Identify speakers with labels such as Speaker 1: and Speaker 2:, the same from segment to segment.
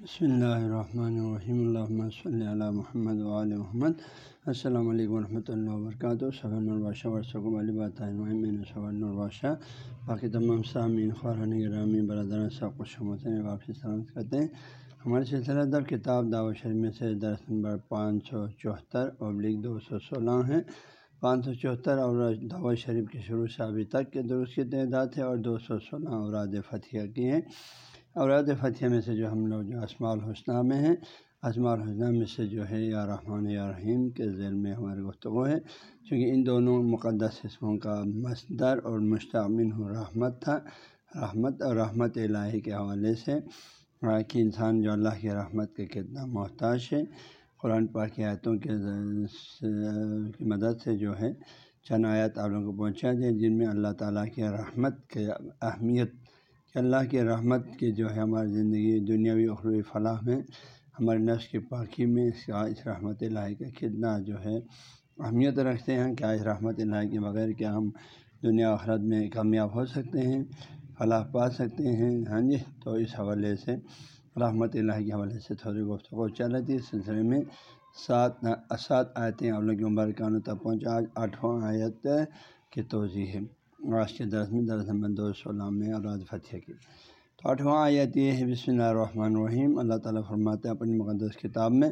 Speaker 1: بسم اللہ الرحمن الرحیم اللہ صلی اللہ محمد علیہ محمد السلام علیکم ورحمۃ اللہ وبرکاتہ صبح البادشہ ورثم علی باتمین صبح البادشاہ باقی تمام سامعین خوران گرامی برادران سب کچھ واپسی سلامت کرتے ہیں ہمارے سلسلہ در کتاب دعوت شریف میں سے درس نمبر پانچ سو چوہتر ابلک دو سو سولہ ہیں پانچ سو چوہتر اور دعوت شریف کے شروع سے ابھی تک کے درست کی تعداد ہے اور دو سو سولہ اوراد فتح کی ہیں اوراد فتح میں سے جو ہم لوگ جو اسماع الحسنہ میں ہیں اسماع الحسنہ میں سے جو ہے، یا رحمٰن یا رحیم کے ذیل میں ہماری گفتگو ہے چونکہ ان دونوں مقدس اسموں کا مصدر اور مشتمن ہو، رحمت تھا۔ رحمت اور رحمت الہی کے حوالے سے کہ انسان جو اللہ کی رحمت کے کتنا محتاج ہے۔ قرآن پاک کی آیتوں کے کی مدد سے جو ہے، چند آیات آپ لوگوں کو پہنچا دیں جن میں اللہ تعالیٰ کی رحمت کے اہمیت اللہ کی رحمت کے جو ہے ہماری زندگی، دنیاوی اخروی فلاح میں، ہمارے نفس کی پاکی میں اس کا اس رحمت اللہ کا کتنا جو ہے اہمیت رکھتے ہیں۔ کیا اس رحمت اللہ کے بغیر کیا ہم دنیا آخرت میں کامیاب ہو سکتے ہیں؟ فلاح پا سکتے ہیں۔ ہاں جی تو اس حوالے سے، رحمت اللہ کے حوالے سے تھوڑی گفتگو چل رہی تھی۔ اس سلسلے میں سات سات آیتیں آپ لوگ عمر کانوں تک پہنچا۔ آج آٹھواں آیت کی توضیع ہے۔ آج کے درس میں درس نمبر دو سولہ میں فتح کی۔ تو آٹھواں آیت یہ ہے، بسم اللہ الرحمن الرحیم۔ اللہ تعالیٰ فرماتے ہیں اپنی مقدس کتاب میں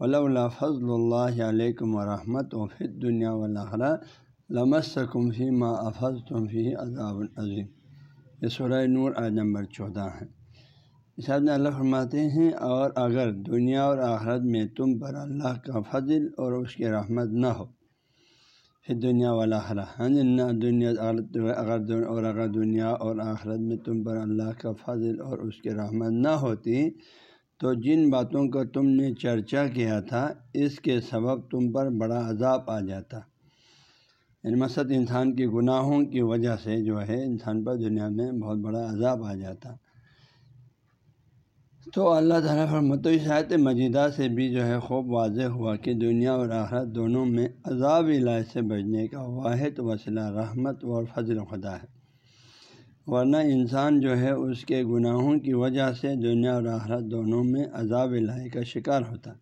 Speaker 1: ولا اللہ فضل اللہ علیکم و رحمت دنیا ولاحرہ لمس فی ما افض تم فی عذاب عظیم یہ سورہ نور آج نمبر چودہ ہے۔ اس میں اللہ فرماتے ہیں، اور اگر دنیا اور آخرت میں تم پر اللہ کا فضل اور اس کی رحمت نہ ہو دنیا والا ہرا ہاں جی نہ دنیا اگر اور اگر دنیا اور آخرت میں تم پر اللہ کا فضل اور اس کی رحمت نہ ہوتی، تو جن باتوں کا تم نے چرچا کیا تھا، اس کے سبب تم پر بڑا عذاب آ جاتا۔ یعنی مقصد انسان کے گناہوں کی وجہ سے جو ہے، انسان پر دنیا میں بہت بڑا عذاب آ جاتا۔ تو اللہ تعالیٰ فرمت آیت مجیدہ سے بھی جو ہے خوب واضح ہوا کہ دنیا اور آخرت دونوں میں عذاب الہ سے بچنے کا واحد وسیلہ رحمت اور فضل خدا ہے۔ ورنہ انسان جو ہے اس کے گناہوں کی وجہ سے دنیا اور آخرت دونوں میں عذاب الہی کا شکار ہوتا۔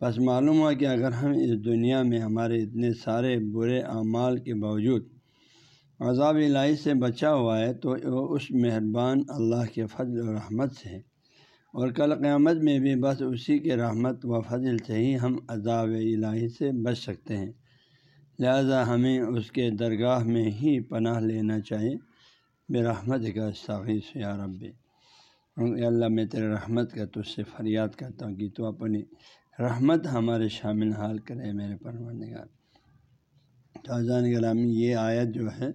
Speaker 1: بس معلوم ہوا کہ اگر ہم اس دنیا میں ہمارے اتنے سارے برے اعمال کے باوجود عذاب الہی سے بچا ہوا ہے، تو اس مہربان اللہ کے فضل و رحمت سے اور کل قیامت میں بھی بس اسی کے رحمت و فضل سے ہی ہم عذاب الہی سے بچ سکتے ہیں۔ لہذا ہمیں اس کے درگاہ میں ہی پناہ لینا چاہیے۔ بے رحمت کا ساخیص یا رب اللہ، میں تیرے رحمت کا تجھ سے فریاد کرتا ہوں کہ تو اپنی رحمت ہمارے شامل حال کرے میرے پروردگار۔ تو گرامی یہ آیت جو ہے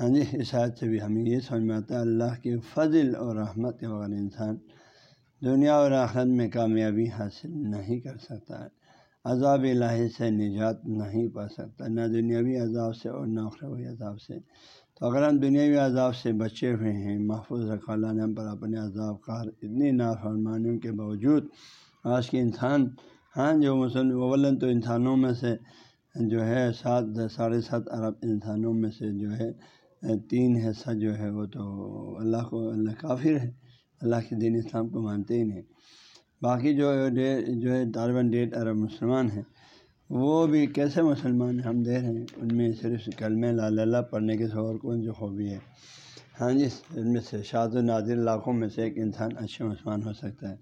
Speaker 1: ہاں جی اس آیت سے بھی ہمیں یہ سمجھ میں آتا ہے، اللہ کے فضل اور رحمت کے بغیر انسان دنیا اور آخرت میں کامیابی حاصل نہیں کر سکتا۔ عذاب الہی سے نجات نہیں پا سکتا، نہ دنیاوی عذاب سے اور نہ اخروی عذاب سے۔ تو اگر ہم دنیاوی عذاب سے بچے ہوئے ہیں، محفوظ رکھا اللہ نے ہم پر اپنے عذاب کار اتنی نافرمانیوں کے باوجود آج کے انسان ہاں جو مسلم اول تو انسانوں میں سے جو ہے سات، ساڑھے سات ارب انسانوں میں سے جو ہے تین حصہ جو ہے وہ تو اللہ کو، اللہ کافر ہے۔ اللہ کے دین اسلام کو مانتے ہی نہیں۔ باقی جو جو ہے طالباً ڈیڑھ عرب مسلمان ہیں، وہ بھی کیسے مسلمان ہیں ہم دے رہے ہیں؟ ان میں صرف کلم اللہ پڑھنے کے سور کون جو خوبی ہے۔ ہاں جی ان میں سے شاد و نادر لاکھوں میں سے ایک انسان اچھے مسلمان ہو سکتا ہے۔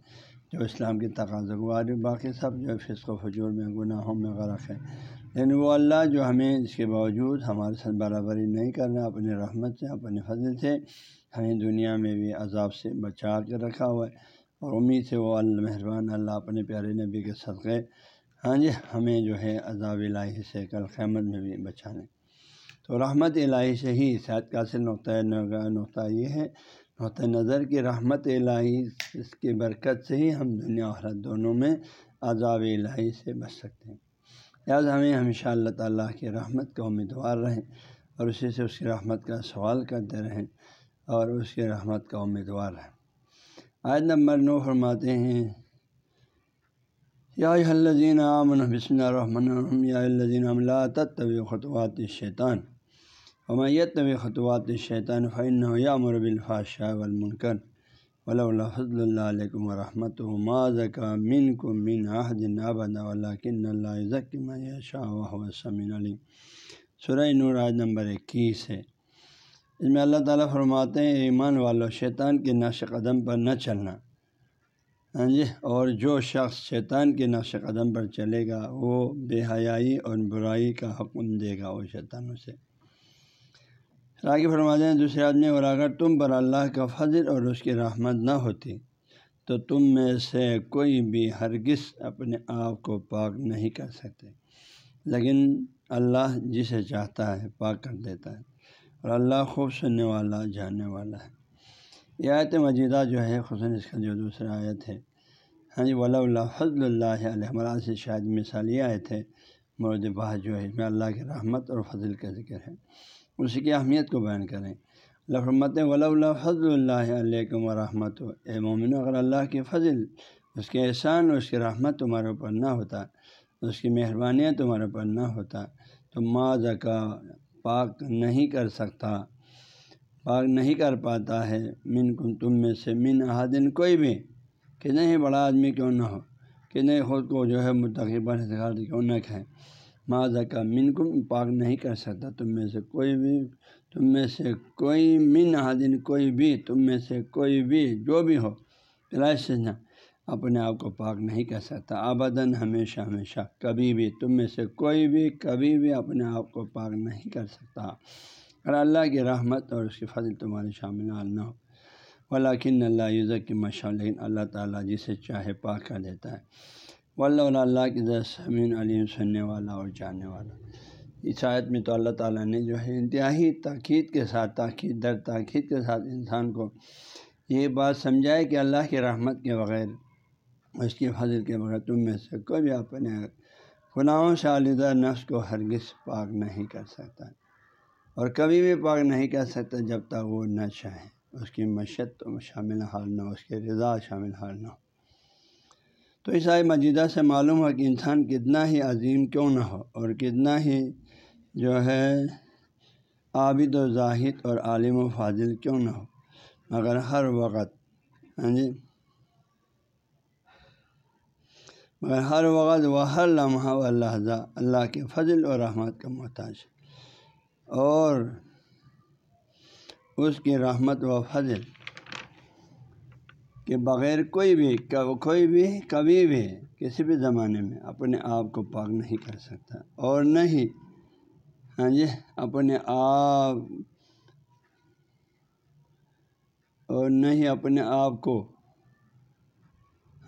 Speaker 1: جو اسلام کی تقاضا باقی سب جو فسق و فجور میں، گناہوں میں غرق ہے۔ لیکن وہ اللہ جو ہمیں اس کے باوجود ہمارے ساتھ برابری نہیں کرنا، اپنی رحمت سے اپنے فضل سے ہمیں دنیا میں بھی عذاب سے بچا کے رکھا ہوا ہے۔ اور امید سے وہ اللہ، مہربان اللہ، اپنے پیارے نبی کے صدقے ہاں جی ہمیں جو ہے عذاب الہی سے کل خیمت میں بھی بچانے تو رحمت الہی سے ہی صحت کا سے نقطۂ نقطہ یہ ہے نقطۂ نظر کی رحمت الہی اس کی برکت سے ہی ہم دنیا اور دونوں میں عذاب الہی سے بچ سکتے ہیں۔ لہٰذا ہمیں ہمیشہ اللہ تعالیٰ کی رحمت کا امیدوار رہیں اور اسی سے اس کی رحمت کا سوال کرتے رہیں اور اس کے رحمت کا امیدوار ہے آج نمبر نو فرماتے ہیں، یا الزین عامن بسم الرحمن الرحیم، یا الزین عملہ طبی خطوات شیطان حمیت طبی خطوات شیطان فن یا مرب الفاشہ والمنکر ولا فضل اللہ علیکم و رحمۃ ماض کا من کو من عہد آبد کن اللہ شاہ وسمین علی سورہ نور آج نمبر اکیس ہے۔ اس میں اللہ تعالیٰ فرماتے ہیں، ایمان والو، شیطان کے نقش قدم پر نہ چلنا۔ ہاں جی اور جو شخص شیطان کے نقش قدم پر چلے گا، وہ بے حیائی اور برائی کا حکم دے گا، وہ شیطانوں سے۔ راگی فرماتے ہیں، دوسرے آدمی اور اگر تم پر اللہ کا فضل اور اس کی رحمت نہ ہوتی، تو تم میں سے کوئی بھی ہرگز اپنے آپ کو پاک نہیں کر سکتے۔ لیکن اللہ جسے چاہتا ہے، پاک کر دیتا ہے۔ اور اللہ خوب سننے والا، جاننے والا ہے۔ یہ آیت مجیدہ جو ہے خصاً اس کا جو دوسرا آیت ہے۔ ہاں جی ولا اللہ فضل اللہ علیہ مرا سے شاید مثال یہ آئے تھے مرد باہ جو ہے، اس میں اللہ کی رحمت اور فضل کا ذکر ہے۔ اسی کی اہمیت کو بیان کریں۔ اللہ ولا اللہ فضل اللہ علیہ و اے مومن اگر اللہ کے فضل، اس کے احسان اس کی رحمت تمہارے اوپر نہ ہوتا، اس کی مہربانیاں تمہارے اوپر نہ ہوتا، تو ماں کا پاک نہیں کر سکتا۔ پاک نہیں کر پاتا ہے من کن تم میں سے من احادن کوئی بھی۔ کتنے ہی بڑا آدمی کیوں نہ ہو؟ کتنے خود کو جو ہے متقبر کیوں نہ کھائیں ماضا کا من کم پاک نہیں کر سکتا تم میں سے کوئی بھی، تم میں سے کوئی من احادن کوئی بھی، تم میں سے کوئی بھی، جو بھی ہو سے نہ اپنے آپ کو پاک نہیں کر سکتا۔ آبدن ہمیشہ ہمیشہ کبھی بھی تم میں سے کوئی بھی، کبھی بھی اپنے آپ کو پاک نہیں کر سکتا۔ اگر اللہ کی رحمت اور اس کی فضل تمہارے شامل نہ ہو۔ ولاکن اللہ عزت کی مشا لیکن اللہ تعالیٰ جسے چاہے پاک کر دیتا ہے۔ واللہ اللہ کی سمین علیم، سننے والا اور جاننے والا۔ اس آیت میں تو اللہ تعالیٰ نے جو ہے انتہائی تاکید کے ساتھ، تاکید، در تاکید کے ساتھ انسان کو یہ بات سمجھائے کہ اللہ کی رحمت کے بغیر، اس کی فضل کے بغیر تم میں سے کوئی بھی اپنے گناہوں سے علیدہ نفس کو ہرگز پاک نہیں کر سکتا۔ اور کبھی بھی پاک نہیں کر سکتا جب تک وہ نہ چاہے، اس کی مشت شامل حال نہ ہو، اس کے رضا شامل حال نہ ہو۔ تو اس آئے مجیدہ سے معلوم ہو کہ انسان کتنا ہی عظیم کیوں نہ ہو اور کتنا ہی جو ہے عابد و زاہد اور عالم و فاضل کیوں نہ ہو، مگر ہر وقت ہاں جی؟ مگر ہر وقت و ہر لمحہ و لحظہ اللہ کے فضل و رحمت کا محتاج اور اس کی رحمت و فضل کے بغیر کوئی بھی کوئی بھی کبھی بھی کسی بھی زمانے میں اپنے آپ کو پاک نہیں کر سکتا۔ اور نہ ہی ہاں جی اپنے آپ اور نہ ہی اپنے آپ کو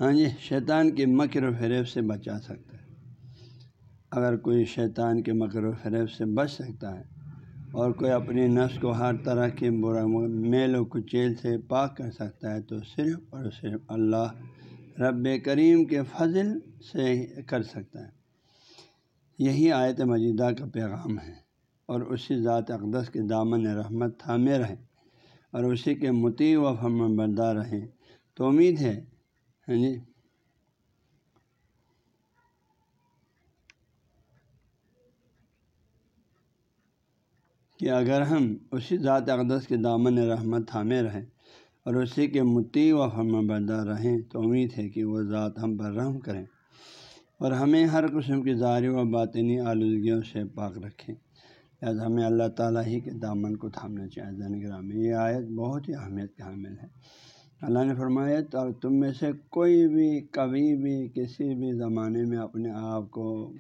Speaker 1: ہاں جی شیطان کے مکر و فریب سے بچا سکتا ہے۔ اگر کوئی شیطان کے مکر و فریب سے بچ سکتا ہے اور کوئی اپنی نفس کو ہر طرح کے برا میل و کچیل سے پاک کر سکتا ہے، تو صرف اور صرف اللہ رب کریم کے فضل سے کر سکتا ہے۔ یہی آیت مجیدہ کا پیغام ہے اور اسی ذات اقدس کے دامن رحمت تھامے رہیں اور اسی کے متی و فرم بردار رہیں۔ تو امید ہے ہاں جی کہ اگر ہم اسی ذات اقدس کے دامن رحمت تھامے رہیں اور اسی کے متی و فرم بردار رہیں تو امید ہے کہ وہ ذات ہم پر رحم کریں اور ہمیں ہر قسم کی ظاہری و باطنی آلودگیوں سے پاک رکھیں۔ لہٰذا ہمیں اللہ تعالیٰ ہی کے دامن کو تھامنا چاہیے۔ زین گرام یہ آیت بہت ہی اہمیت کا حامل ہے۔ اللہ نے فرمایا تو تم میں سے کوئی بھی، کبھی بھی، کسی بھی زمانے میں اپنے آپ کو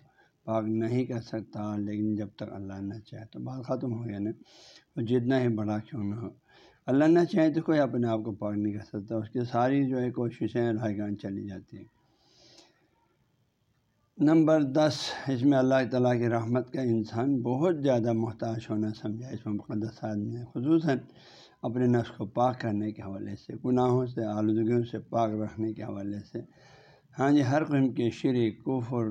Speaker 1: پاک نہیں کر سکتا، لیکن جب تک اللہ نہ چاہے تو بات ختم ہو گیا نا وہ جتنا ہی بڑا کیوں نہ ہو۔ اللہ نہ چاہے تو کوئی اپنے آپ کو پاک نہیں کر سکتا۔ اس کی ساری جو ہے کوششیں رائے گان چلی جاتی ہیں۔ نمبر دس، اس میں اللہ تعالیٰ کی رحمت کا انسان بہت زیادہ محتاج ہونا سمجھا۔ اس میں مقدس آدمی خصوصاً اپنے نفس کو پاک کرنے کے حوالے سے، گناہوں سے، آلودگیوں سے پاک رکھنے کے حوالے سے۔ ہاں جی ہر قسم کے شرک، کفر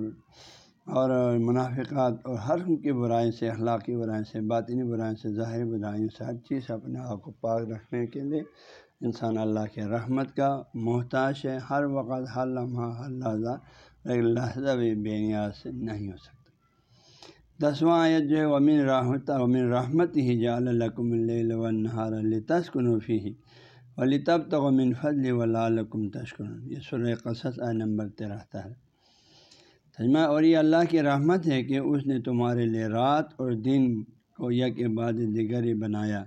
Speaker 1: اور منافقات اور ہر قسم کی برائیں سے، اخلاقی برائیں سے، باطنی برائیں سے، ظاہری برائیوں سے، ہر چیز سے اپنے آپ کو پاک رکھنے کے لیے انسان اللہ کے رحمت کا محتاج ہے۔ ہر وقت، ہر لمحہ، ہر لحظہ ایک بھی بے نیاز سے نہیں ہو سکتا۔ دسواں آیت جو ہے امین راحت امین رحمت ہی جا الکم النہار تسکنفی ہی ولی تب تو منفل ولالکم تشکر یہ سر قصص آئے نمبر تیرہ ہے۔ تجمہ اور یہ اللہ کی رحمت ہے کہ اس نے تمہارے لیے رات اور دن کو یک بعد دیگر ہی بنایا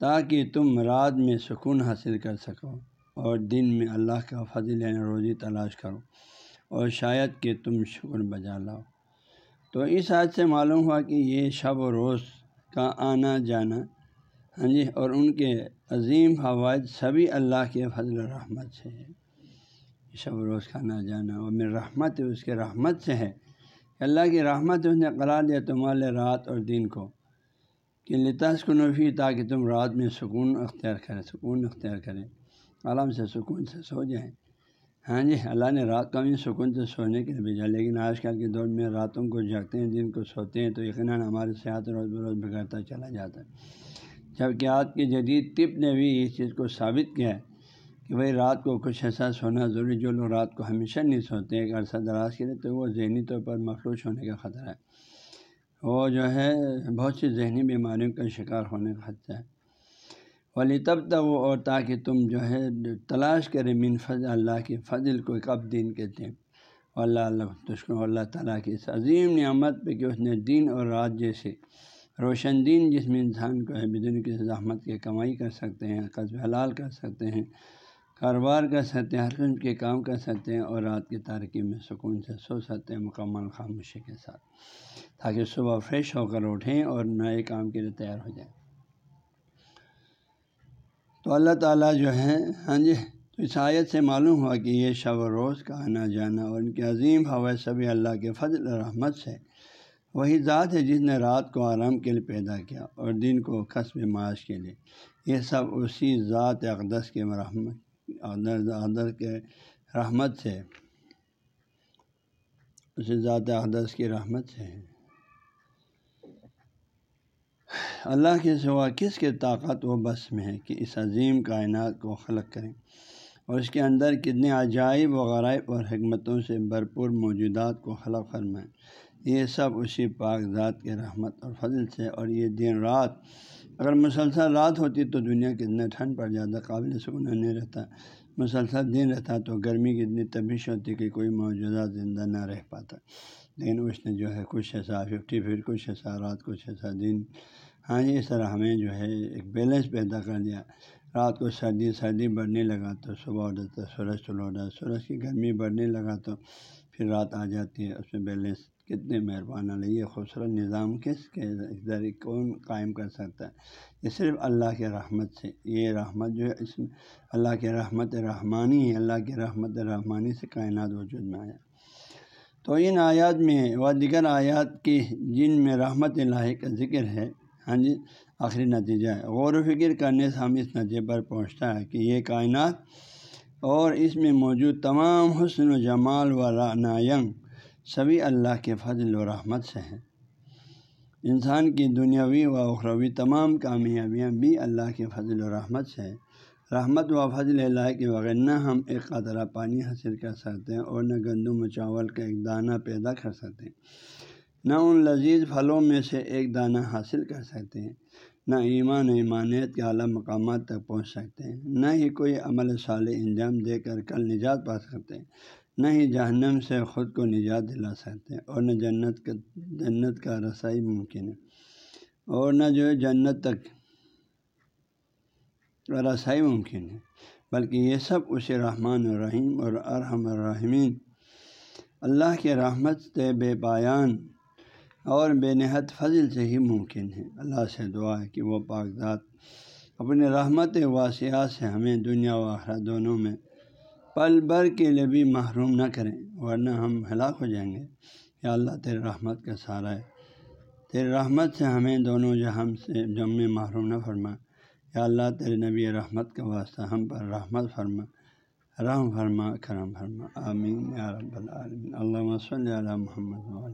Speaker 1: تاکہ تم رات میں سکون حاصل کر سکو اور دن میں اللہ کا فضل یعنی روزی تلاش کرو اور شاید کہ تم شکر بجا لاؤ۔ تو اس حد سے معلوم ہوا کہ یہ شب و روز کا آنا جانا ہاں جی اور ان کے عظیم فوائد سبھی اللہ کے فضل و رحمت سے ہے شب و روز کا آنا جانا اور میرے رحمت اس کے رحمت سے ہے اللہ کی رحمت اس نے قرار دیا تمہارے رات اور دن کو کہ لطاس کو نفی تاکہ تم رات میں سکون اختیار کریں، سکون اختیار کریں۔ آرام سے سکون سے سو جائیں۔ ہاں جی اللہ نے رات کا بھی سکون سے سونے کے لیے بھیجا، لیکن آج کل کے دور میں راتوں کو جاگتے ہیں، دن کو سوتے ہیں، تو یقیناً ہماری صحت روز بروز بگڑتا چلا جاتا ہے۔ جبکہ آج کی جدید طب نے بھی اس چیز کو ثابت کیا ہے کہ بھائی رات کو کچھ ایسا سونا ضروری جو لوگ رات کو ہمیشہ نہیں سوتے ایک عرصہ دراز کے لیے تو وہ ذہنی طور پر مخلوط ہونے کا خطرہ ہے۔ وہ جو ہے، بہت سی ذہنی بیماریوں کا شکار ہونے کا خطرہ ہے۔ ولی تب تک وہ اور تاکہ تم جو ہے، تلاش کرے من فضل اللہ کے فضل کو کب دین کہتے ہیں۔ اللہ اللہ تشکر اللہ تعالیٰ کی اس عظیم نعمت پہ کہ اس نے دن اور رات جیسے روشن دین جس میں انسان کو ہے بدن کی زحمت کے کمائی کر سکتے ہیں، قصب حلال کر سکتے ہیں۔ کاروبار کر سکتے ہیں، ہر قسم کے کام کر سکتے ہیں اور رات کی تارکی میں سکون سے سو سکتے ہیں مکمل خاموشی کے ساتھ، تاکہ صبح فریش ہو کر اٹھیں اور نئے کام کے لیے تیار ہو جائیں۔ تو اللہ تعالیٰ جو ہے ہاں جی تو اس آیت سے معلوم ہوا کہ یہ شب و روز کا آنا جانا اور ان کے عظیم ہوا سبھی اللہ کے فضل رحمت سے وہی ذات ہے جس نے رات کو آرام کے لیے پیدا کیا اور دن کو قصب معاش کے لیے۔ یہ سب اسی ذات اقدس کے رحمت اقدر کے رحمت سے۔ اسی ذات اقدس کی رحمت سے۔ اللہ کے سوا کس کے طاقت و بس میں ہے کہ اس عظیم کائنات کو خلق کریں؟ اور اس کے اندر کتنے عجائب و غرائب اور حکمتوں سے بھرپور موجودات کو خلق فرمائیں۔ یہ سب اسی پاک ذات کے رحمت اور فضل سے، اور یہ دن رات اگر مسلسل رات ہوتی تو دنیا کتنا ٹھنڈ پڑ جاتا، قابل سکون نہیں رہتا۔ مسلسل دن رہتا تو گرمی کی اتنی تبیش ہوتی کہ کوئی موجودہ زندہ نہ رہ پاتا۔ لیکن اس نے جو ہے کچھ ایسا ففٹی پھر کچھ ایسا رات، کچھ ایسا دن۔ ہاں جی اس طرح ہمیں جو ہے ایک بیلنس پیدا کر دیا۔ رات کو سردی سردی بڑھنے لگا تو صبح ہو جاتا سورج چلو رہا سورج کی گرمی بڑھنے لگا تو پھر رات آ جاتی ہے، اس میں بیلنس کتنے مہربان علیہ یہ خوبصورت نظام کس کے ذریعے کون قائم کر سکتا ہے؟ یہ صرف اللہ کے رحمت سے، یہ رحمت جو ہے، اس میں اللہ کے رحمت رحمانی ہے، اللہ کے رحمت رحمانی سے کائنات وجود میں آیا۔ تو ان آیات میں و دیگر آیات کی جن میں رحمت اللہ کا ذکر ہے ہاں جی آخری نتیجہ ہے۔ غور و فکر کرنے سے ہم اس نتیجے پر پہنچتا ہے کہ یہ کائنات اور اس میں موجود تمام حسن و جمال و رعنائنگ سبھی اللہ کے فضل و رحمت سے ہیں۔ انسان کی دنیاوی و اخروی تمام کامیابیاں بھی اللہ کے فضل و رحمت سے ہیں۔ رحمت و فضل اللہ کے بغیر نہ ہم ایک قطرہ پانی حاصل کر سکتے ہیں اور نہ گندم و چاول کا ایک دانہ پیدا کر سکتے ہیں۔ نہ ان لذیذ پھلوں میں سے ایک دانہ حاصل کر سکتے ہیں۔ نہ ایمان ایمانیت کے اعلیٰ مقامات تک پہنچ سکتے ہیں۔ نہ ہی کوئی عمل صالح انجام دے کر کل نجات پا سکتے ہیں۔ نہ ہی جہنم سے خود کو نجات دلا سکتے اور نہ جنت کا جنت کا رسائی ممکن ہے اور نہ جو ہے جنت تک رسائی ممکن ہے، بلکہ یہ سب اسے رحمان الرحیم اور ارحم الرحمین اللہ کے رحمت سے بے پایان اور بے نہت فضل سے ہی ممکن ہے۔ اللہ سے دعا ہے کہ وہ پاک ذات اپنے رحمت واسعات سے ہمیں دنیا و آخرہ دونوں میں پل بھر کے لیے بھی محروم نہ کریں، ورنہ ہم ہلاک ہو جائیں گے۔ یا اللہ، تیرے رحمت کا سہارا ہے۔ تیرے رحمت سے ہمیں دونوں جہم سے جم میں محروم نہ فرما۔ یا اللہ، تیرے نبی رحمت کا واسطہ ہم پر رحمت فرما۔ رحم فرما، کرم فرما۔ آمین، یا رب العالمین۔ اللہ صلی علی محمد